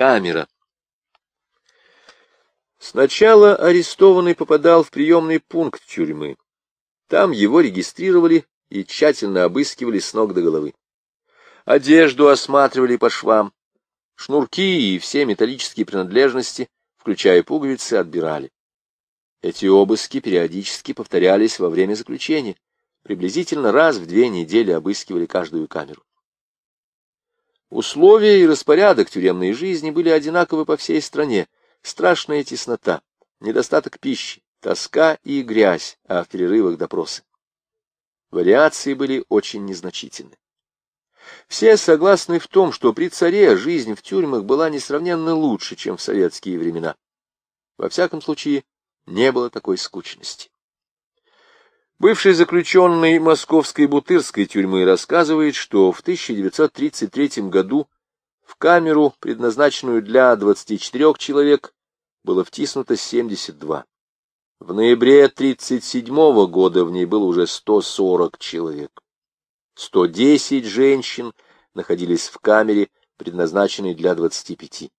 Камера. Сначала арестованный попадал в приемный пункт тюрьмы. Там его регистрировали и тщательно обыскивали с ног до головы. Одежду осматривали по швам, шнурки и все металлические принадлежности, включая пуговицы, отбирали. Эти обыски периодически повторялись во время заключения. Приблизительно раз в две недели обыскивали каждую камеру. Условия и распорядок тюремной жизни были одинаковы по всей стране. Страшная теснота, недостаток пищи, тоска и грязь, а в перерывах допросы. Вариации были очень незначительны. Все согласны в том, что при царе жизнь в тюрьмах была несравненно лучше, чем в советские времена. Во всяком случае, не было такой скучности. Бывший заключенный московской бутырской тюрьмы рассказывает, что в 1933 году в камеру, предназначенную для 24 человек, было втиснуто 72. В ноябре 1937 года в ней было уже 140 человек. 110 женщин находились в камере, предназначенной для 25.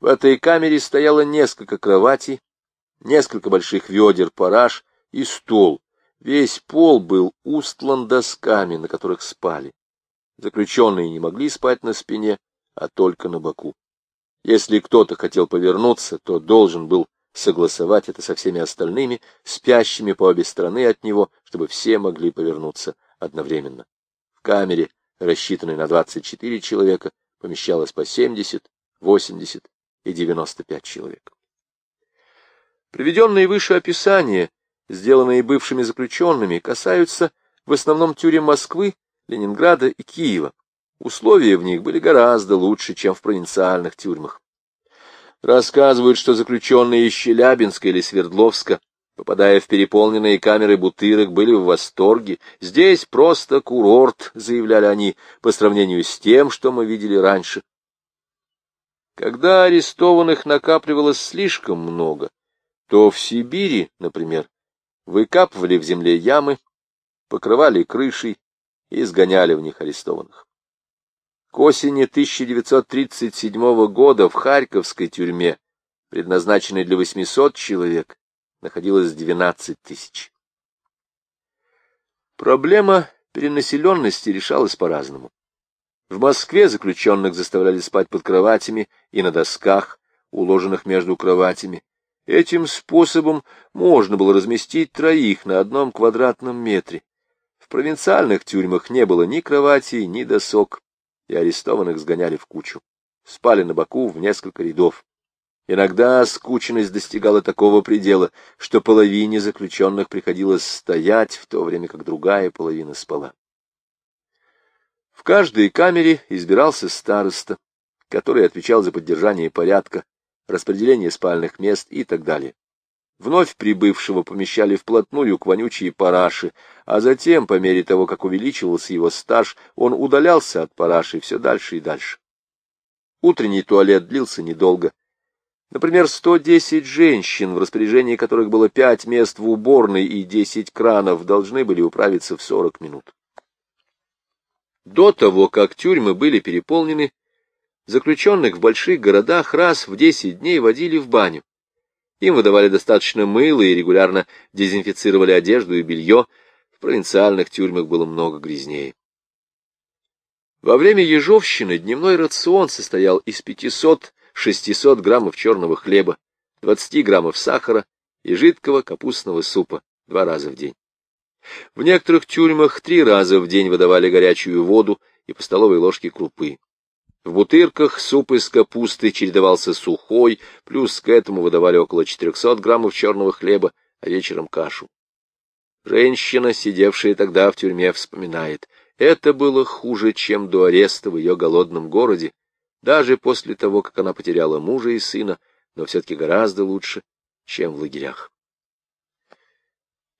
В этой камере стояло несколько кроватей, несколько больших ведер параж и стол. Весь пол был устлан досками, на которых спали. Заключенные не могли спать на спине, а только на боку. Если кто-то хотел повернуться, то должен был согласовать это со всеми остальными, спящими по обе стороны от него, чтобы все могли повернуться одновременно. В камере, рассчитанной на 24 человека, помещалось по 70, 80 и 95 человек. Приведенные выше описания, сделанные бывшими заключенными, касаются в основном тюрем Москвы, Ленинграда и Киева. Условия в них были гораздо лучше, чем в провинциальных тюрьмах. Рассказывают, что заключенные из Челябинска или Свердловска, попадая в переполненные камеры бутырок, были в восторге. Здесь просто курорт, заявляли они, по сравнению с тем, что мы видели раньше. Когда арестованных накапливалось слишком много, то в Сибири, например, выкапывали в земле ямы, покрывали крышей и сгоняли в них арестованных. К осени 1937 года в Харьковской тюрьме, предназначенной для 800 человек, находилось 12 тысяч. Проблема перенаселенности решалась по-разному. В Москве заключенных заставляли спать под кроватями и на досках, уложенных между кроватями, Этим способом можно было разместить троих на одном квадратном метре. В провинциальных тюрьмах не было ни кроватей, ни досок, и арестованных сгоняли в кучу. Спали на боку в несколько рядов. Иногда скученность достигала такого предела, что половине заключенных приходилось стоять, в то время как другая половина спала. В каждой камере избирался староста, который отвечал за поддержание порядка, распределение спальных мест и так далее. Вновь прибывшего помещали вплотную к вонючей параши, а затем, по мере того, как увеличивался его стаж, он удалялся от параши все дальше и дальше. Утренний туалет длился недолго. Например, 110 женщин, в распоряжении которых было 5 мест в уборной и 10 кранов, должны были управиться в 40 минут. До того, как тюрьмы были переполнены, Заключенных в больших городах раз в 10 дней водили в баню. Им выдавали достаточно мыла и регулярно дезинфицировали одежду и белье. В провинциальных тюрьмах было много грязнее. Во время ежовщины дневной рацион состоял из 500-600 граммов черного хлеба, 20 граммов сахара и жидкого капустного супа два раза в день. В некоторых тюрьмах три раза в день выдавали горячую воду и по столовой ложке крупы. В бутырках суп из капусты чередовался сухой, плюс к этому выдавали около 400 граммов черного хлеба, а вечером кашу. Женщина, сидевшая тогда в тюрьме, вспоминает, это было хуже, чем до ареста в ее голодном городе, даже после того, как она потеряла мужа и сына, но все-таки гораздо лучше, чем в лагерях.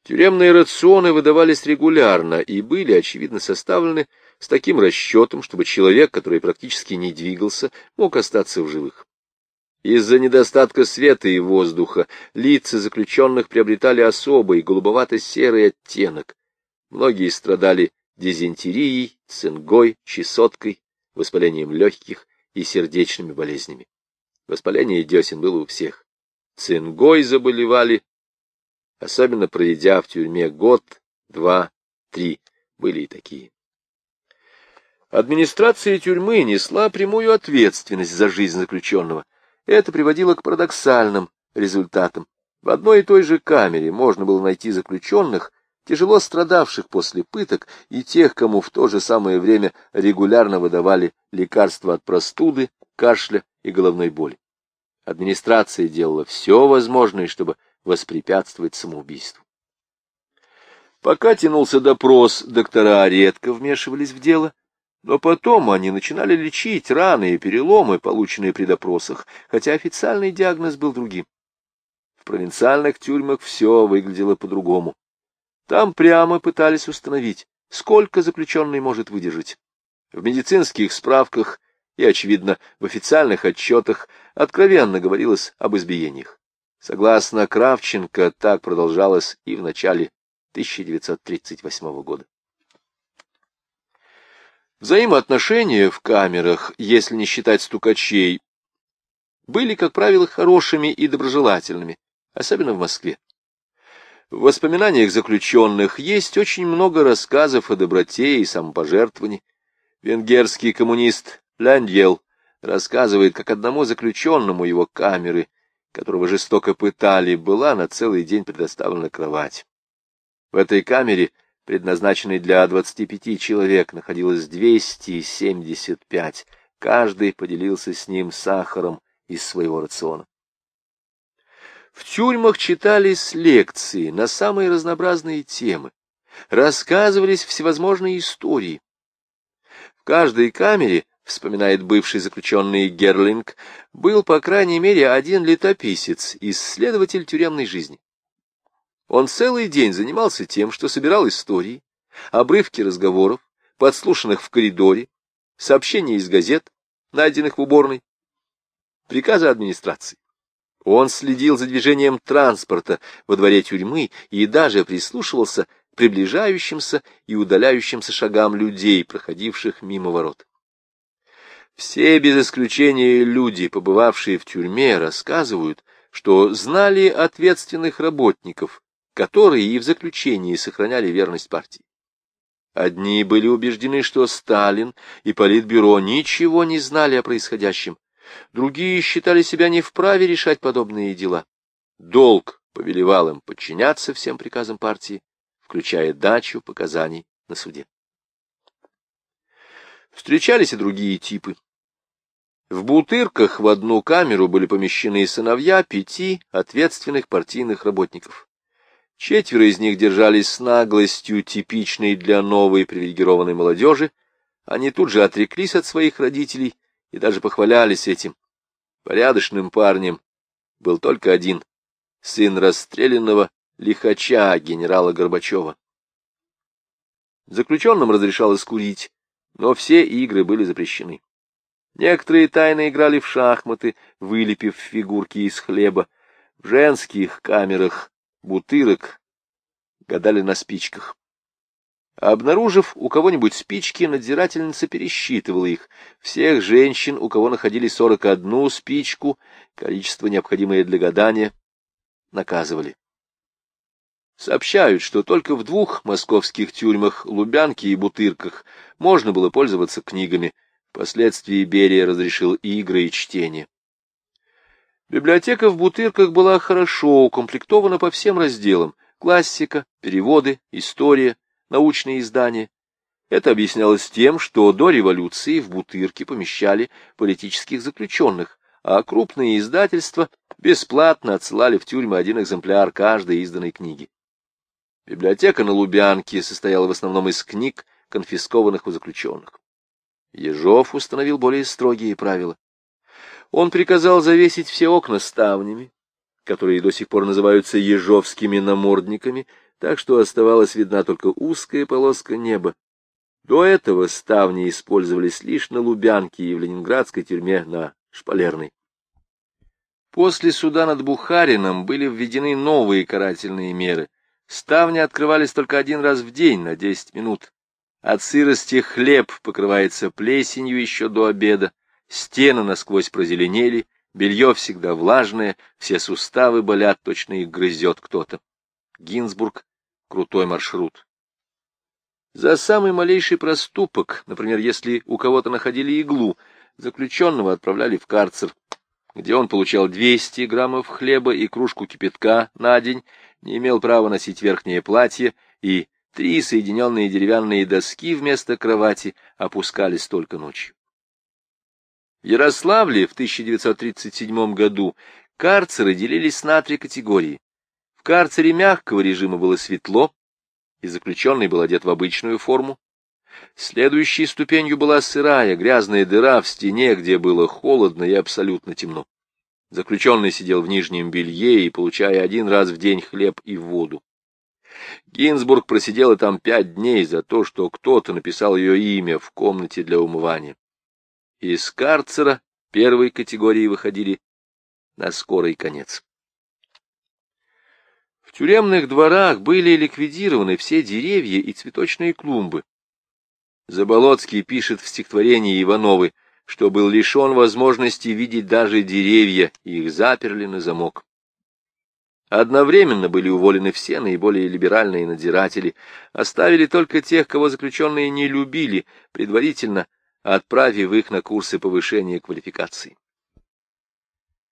Тюремные рационы выдавались регулярно и были, очевидно, составлены с таким расчетом, чтобы человек, который практически не двигался, мог остаться в живых. Из-за недостатка света и воздуха лица заключенных приобретали особый голубовато-серый оттенок. Многие страдали дизентерией, цингой, чесоткой, воспалением легких и сердечными болезнями. Воспаление десен было у всех. Цингой заболевали, особенно проведя в тюрьме год, два, три, были и такие. Администрация тюрьмы несла прямую ответственность за жизнь заключенного. Это приводило к парадоксальным результатам. В одной и той же камере можно было найти заключенных, тяжело страдавших после пыток, и тех, кому в то же самое время регулярно выдавали лекарства от простуды, кашля и головной боли. Администрация делала все возможное, чтобы воспрепятствовать самоубийству. Пока тянулся допрос, доктора редко вмешивались в дело, но потом они начинали лечить раны и переломы, полученные при допросах, хотя официальный диагноз был другим. В провинциальных тюрьмах все выглядело по-другому. Там прямо пытались установить, сколько заключенный может выдержать. В медицинских справках и, очевидно, в официальных отчетах откровенно говорилось об избиениях. Согласно Кравченко, так продолжалось и в начале 1938 года. Взаимоотношения в камерах, если не считать стукачей, были, как правило, хорошими и доброжелательными, особенно в Москве. В воспоминаниях заключенных есть очень много рассказов о доброте и самопожертвовании. Венгерский коммунист Ляндьел рассказывает, как одному заключенному его камеры, которого жестоко пытали, была на целый день предоставлена кровать. В этой камере, предназначенной для 25 человек, находилось 275. Каждый поделился с ним сахаром из своего рациона. В тюрьмах читались лекции на самые разнообразные темы, рассказывались всевозможные истории. В каждой камере вспоминает бывший заключенный Герлинг, был, по крайней мере, один летописец, исследователь тюремной жизни. Он целый день занимался тем, что собирал истории, обрывки разговоров, подслушанных в коридоре, сообщения из газет, найденных в уборной, приказы администрации. Он следил за движением транспорта во дворе тюрьмы и даже прислушивался к приближающимся и удаляющимся шагам людей, проходивших мимо ворот. Все без исключения люди, побывавшие в тюрьме, рассказывают, что знали ответственных работников, которые и в заключении сохраняли верность партии. Одни были убеждены, что Сталин и Политбюро ничего не знали о происходящем, другие считали себя не вправе решать подобные дела. Долг повелевал им подчиняться всем приказам партии, включая дачу показаний на суде. Встречались и другие типы. В Бутырках в одну камеру были помещены сыновья пяти ответственных партийных работников. Четверо из них держались с наглостью, типичной для новой привилегированной молодежи. Они тут же отреклись от своих родителей и даже похвалялись этим. Порядочным парнем был только один — сын расстрелянного лихача генерала Горбачева. Заключенным разрешалось курить, но все игры были запрещены. Некоторые тайно играли в шахматы, вылепив фигурки из хлеба. В женских камерах бутырок гадали на спичках. Обнаружив у кого-нибудь спички, надзирательница пересчитывала их. Всех женщин, у кого находили сорок одну спичку, количество, необходимое для гадания, наказывали. Сообщают, что только в двух московских тюрьмах, Лубянке и Бутырках, можно было пользоваться книгами — Впоследствии Берия разрешил игры и чтение. Библиотека в Бутырках была хорошо укомплектована по всем разделам — классика, переводы, история, научные издания. Это объяснялось тем, что до революции в Бутырке помещали политических заключенных, а крупные издательства бесплатно отсылали в тюрьмы один экземпляр каждой изданной книги. Библиотека на Лубянке состояла в основном из книг, конфискованных у заключенных. Ежов установил более строгие правила. Он приказал завесить все окна ставнями, которые до сих пор называются ежовскими намордниками, так что оставалась видна только узкая полоска неба. До этого ставни использовались лишь на Лубянке и в ленинградской тюрьме на Шпалерной. После суда над Бухарином были введены новые карательные меры. Ставни открывались только один раз в день на десять минут. От сырости хлеб покрывается плесенью еще до обеда, стены насквозь прозеленели, белье всегда влажное, все суставы болят, точно их грызет кто-то. Гинзбург — крутой маршрут. За самый малейший проступок, например, если у кого-то находили иглу, заключенного отправляли в карцер, где он получал 200 граммов хлеба и кружку кипятка на день, не имел права носить верхнее платье, и три соединенные деревянные доски вместо кровати опускались только ночью. Ярославле в 1937 году карцеры делились на три категории. В карцере мягкого режима было светло, и заключенный был одет в обычную форму. Следующей ступенью была сырая, грязная дыра в стене, где было холодно и абсолютно темно. Заключенный сидел в нижнем белье и, получая один раз в день хлеб и воду. Гинзбург просидела там пять дней за то, что кто-то написал ее имя в комнате для умывания. Из карцера первой категории выходили на скорый конец. В тюремных дворах были ликвидированы все деревья и цветочные клумбы. Заболоцкий пишет в стихотворении Ивановы, что был лишен возможности видеть даже деревья, и их заперли на замок. Одновременно были уволены все наиболее либеральные надзиратели, оставили только тех, кого заключенные не любили, предварительно отправив их на курсы повышения квалификации.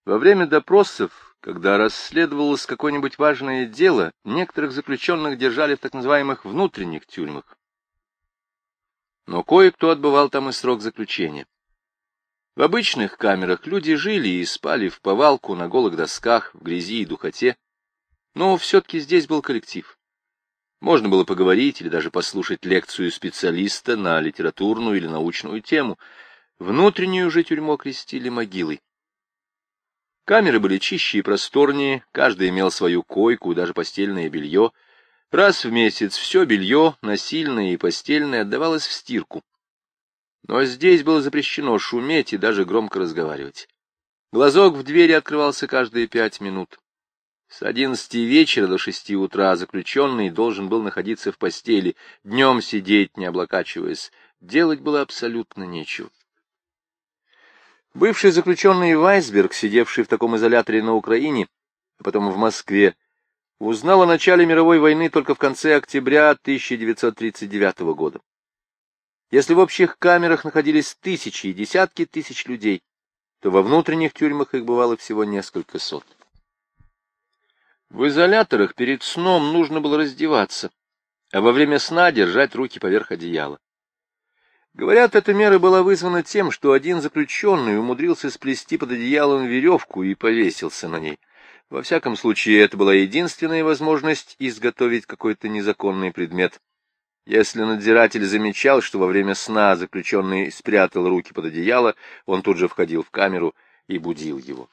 Во время допросов, когда расследовалось какое-нибудь важное дело, некоторых заключенных держали в так называемых внутренних тюрьмах но кое-кто отбывал там и срок заключения. В обычных камерах люди жили и спали в повалку на голых досках, в грязи и духоте, но все-таки здесь был коллектив. Можно было поговорить или даже послушать лекцию специалиста на литературную или научную тему. Внутреннюю же тюрьму окрестили могилой. Камеры были чище и просторнее, каждый имел свою койку даже постельное белье — Раз в месяц все белье, насильное и постельное, отдавалось в стирку. Но здесь было запрещено шуметь и даже громко разговаривать. Глазок в двери открывался каждые пять минут. С одиннадцати вечера до шести утра заключенный должен был находиться в постели, днем сидеть, не облокачиваясь. Делать было абсолютно нечего. Бывший заключенный Вайсберг, сидевший в таком изоляторе на Украине, а потом в Москве, узнал о начале мировой войны только в конце октября 1939 года. Если в общих камерах находились тысячи и десятки тысяч людей, то во внутренних тюрьмах их бывало всего несколько сот. В изоляторах перед сном нужно было раздеваться, а во время сна держать руки поверх одеяла. Говорят, эта мера была вызвана тем, что один заключенный умудрился сплести под одеялом веревку и повесился на ней. Во всяком случае, это была единственная возможность изготовить какой-то незаконный предмет. Если надзиратель замечал, что во время сна заключенный спрятал руки под одеяло, он тут же входил в камеру и будил его.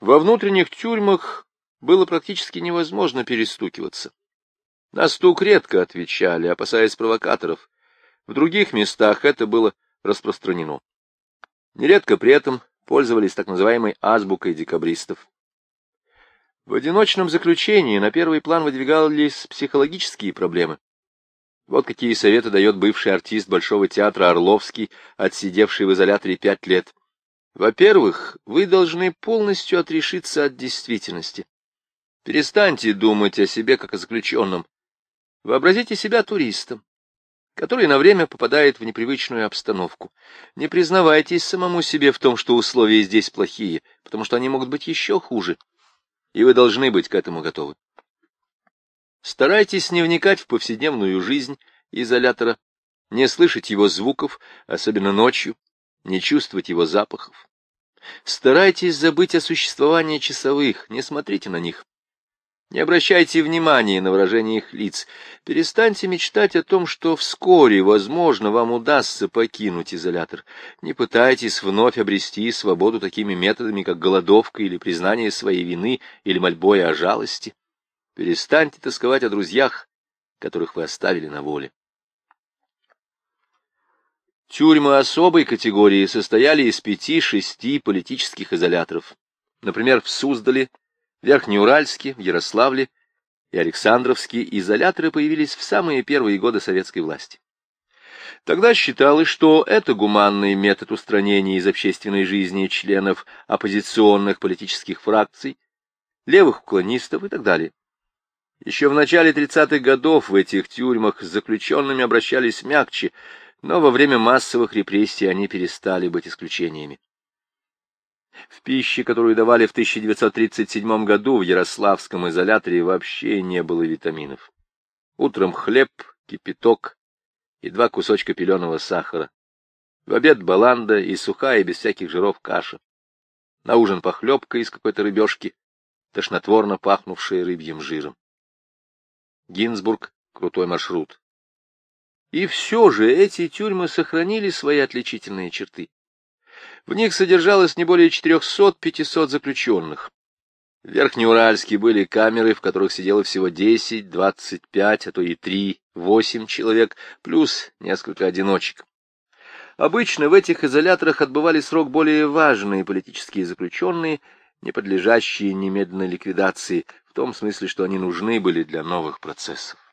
Во внутренних тюрьмах было практически невозможно перестукиваться. На стук редко отвечали, опасаясь провокаторов. В других местах это было распространено. Нередко при этом пользовались так называемой азбукой декабристов. В одиночном заключении на первый план выдвигались психологические проблемы. Вот какие советы дает бывший артист Большого театра Орловский, отсидевший в изоляторе пять лет. Во-первых, вы должны полностью отрешиться от действительности. Перестаньте думать о себе как о заключенном. Вообразите себя туристом который на время попадает в непривычную обстановку. Не признавайтесь самому себе в том, что условия здесь плохие, потому что они могут быть еще хуже, и вы должны быть к этому готовы. Старайтесь не вникать в повседневную жизнь изолятора, не слышать его звуков, особенно ночью, не чувствовать его запахов. Старайтесь забыть о существовании часовых, не смотрите на них. Не обращайте внимания на выражение их лиц. Перестаньте мечтать о том, что вскоре, возможно, вам удастся покинуть изолятор. Не пытайтесь вновь обрести свободу такими методами, как голодовка или признание своей вины, или мольбой о жалости. Перестаньте тосковать о друзьях, которых вы оставили на воле. Тюрьмы особой категории состояли из пяти-шести политических изоляторов. Например, в Суздале Верхнеуральске, в Ярославле и Александровске изоляторы появились в самые первые годы советской власти. Тогда считалось, что это гуманный метод устранения из общественной жизни членов оппозиционных политических фракций, левых уклонистов и так далее. Еще в начале 30-х годов в этих тюрьмах с заключенными обращались мягче, но во время массовых репрессий они перестали быть исключениями. В пище, которую давали в 1937 году в Ярославском изоляторе, вообще не было витаминов. Утром хлеб, кипяток и два кусочка пеленого сахара. В обед баланда и сухая, без всяких жиров, каша. На ужин похлебка из какой-то рыбешки, тошнотворно пахнувшая рыбьим жиром. Гинзбург — крутой маршрут. И все же эти тюрьмы сохранили свои отличительные черты. В них содержалось не более 400-500 заключенных. В Верхнеуральске были камеры, в которых сидело всего 10, 25, а то и 3, 8 человек, плюс несколько одиночек. Обычно в этих изоляторах отбывали срок более важные политические заключенные, не подлежащие немедленной ликвидации, в том смысле, что они нужны были для новых процессов.